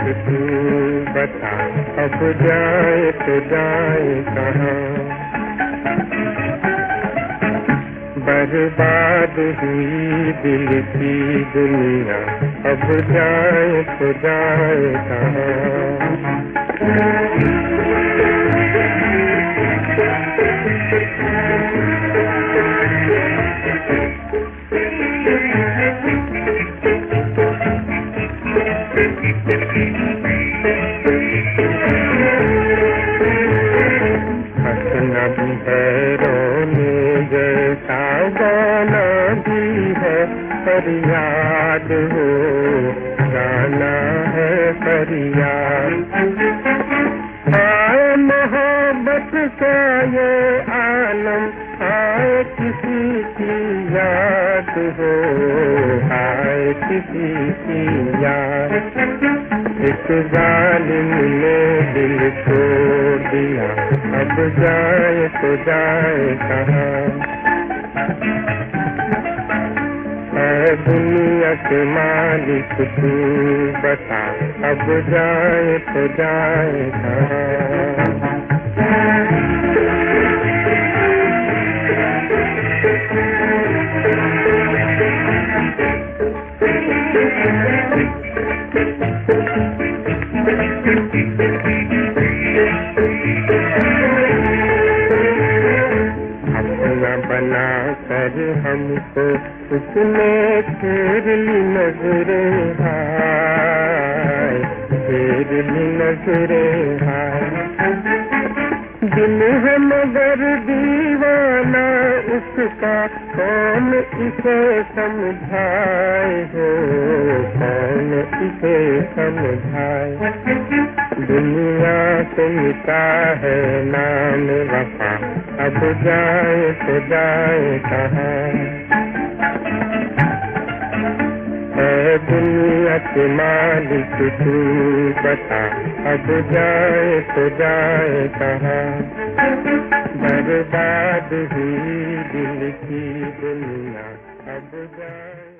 के तू बता अब जाए तो जाए कहाँ? बर्बाद हुई दिल की दुनिया। अब जाए तो जाए भी है फरियाद हो गाना है फरियाद। आए मोहब्बत का ये आलम, आए किसी की याद हो, आए किसी की याद। एक जालिम ने दिल तोड़ दिया, अब जाए तो जाए कहाँ। दुनिया के मालिक तू बता अब जाए तो जाए कहाँ अपना कर हमको उसने फेर ली नजरे हाय फेर ली नजरे दिल है मगर दीवाना, उसका कौन इसे समझाए हो? कौन इसे समझाए? दुनिया से मिटा है नाम वफा अब जाए तो जाए कहाँ। है दुनिया के मालिक तू बता। अब जाए तो जाए कहाँ। बर्बाद हुई दिल की दुनिया। अब जाए